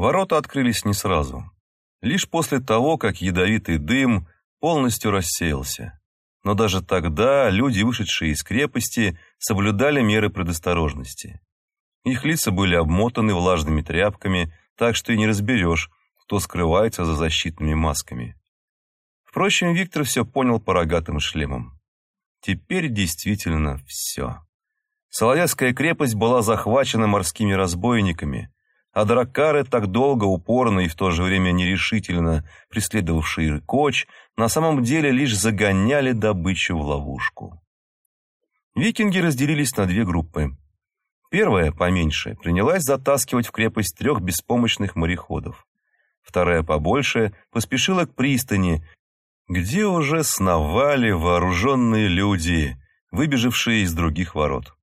Ворота открылись не сразу. Лишь после того, как ядовитый дым полностью рассеялся. Но даже тогда люди, вышедшие из крепости, соблюдали меры предосторожности. Их лица были обмотаны влажными тряпками, так что и не разберешь, кто скрывается за защитными масками. Впрочем, Виктор все понял по рогатым шлемам. Теперь действительно все. Соловецкая крепость была захвачена морскими разбойниками, а драккары, так долго, упорно и в то же время нерешительно преследовавшие коч, на самом деле лишь загоняли добычу в ловушку. Викинги разделились на две группы. Первая, поменьше, принялась затаскивать в крепость трех беспомощных мореходов. Вторая, побольше, поспешила к пристани, где уже сновали вооруженные люди, выбежавшие из других ворот.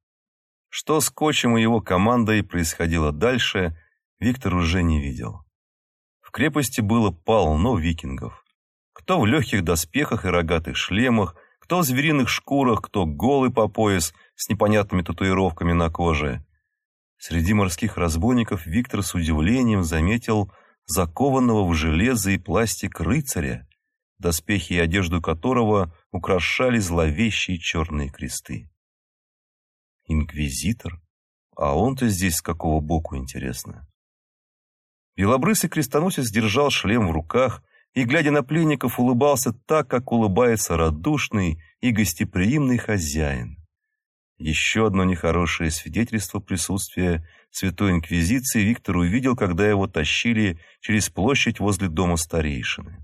Что с Кочем и его командой происходило дальше, Виктор уже не видел. В крепости было полно викингов. Кто в легких доспехах и рогатых шлемах, кто в звериных шкурах, кто голый по пояс с непонятными татуировками на коже. Среди морских разбойников Виктор с удивлением заметил закованного в железо и пластик рыцаря, доспехи и одежду которого украшали зловещие черные кресты. Инквизитор? А он-то здесь с какого боку, интересно? Белобрысый крестоносец держал шлем в руках и, глядя на пленников, улыбался так, как улыбается радушный и гостеприимный хозяин. Еще одно нехорошее свидетельство присутствия Святой Инквизиции Виктор увидел, когда его тащили через площадь возле дома старейшины.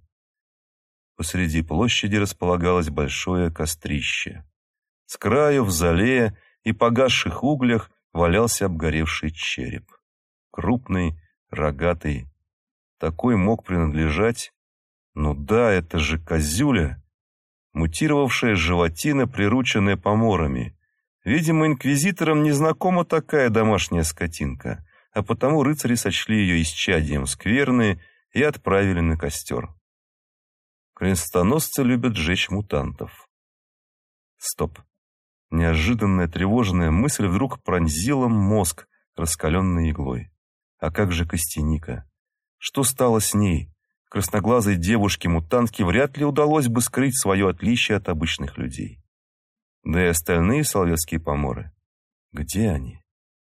Посреди площади располагалось большое кострище. С краю в зале и погасших углях валялся обгоревший череп. Крупный, рогатый. Такой мог принадлежать... Ну да, это же козюля, мутировавшая животина, прирученная поморами. Видимо, инквизиторам незнакома такая домашняя скотинка, а потому рыцари сочли ее исчадием скверны и отправили на костер. Крестоносцы любят жечь мутантов. Стоп. Неожиданная тревожная мысль вдруг пронзила мозг раскаленной иглой. А как же Костяника? Что стало с ней? Красноглазой девушке-мутантке вряд ли удалось бы скрыть свое отличие от обычных людей. Да и остальные соловецкие поморы. Где они?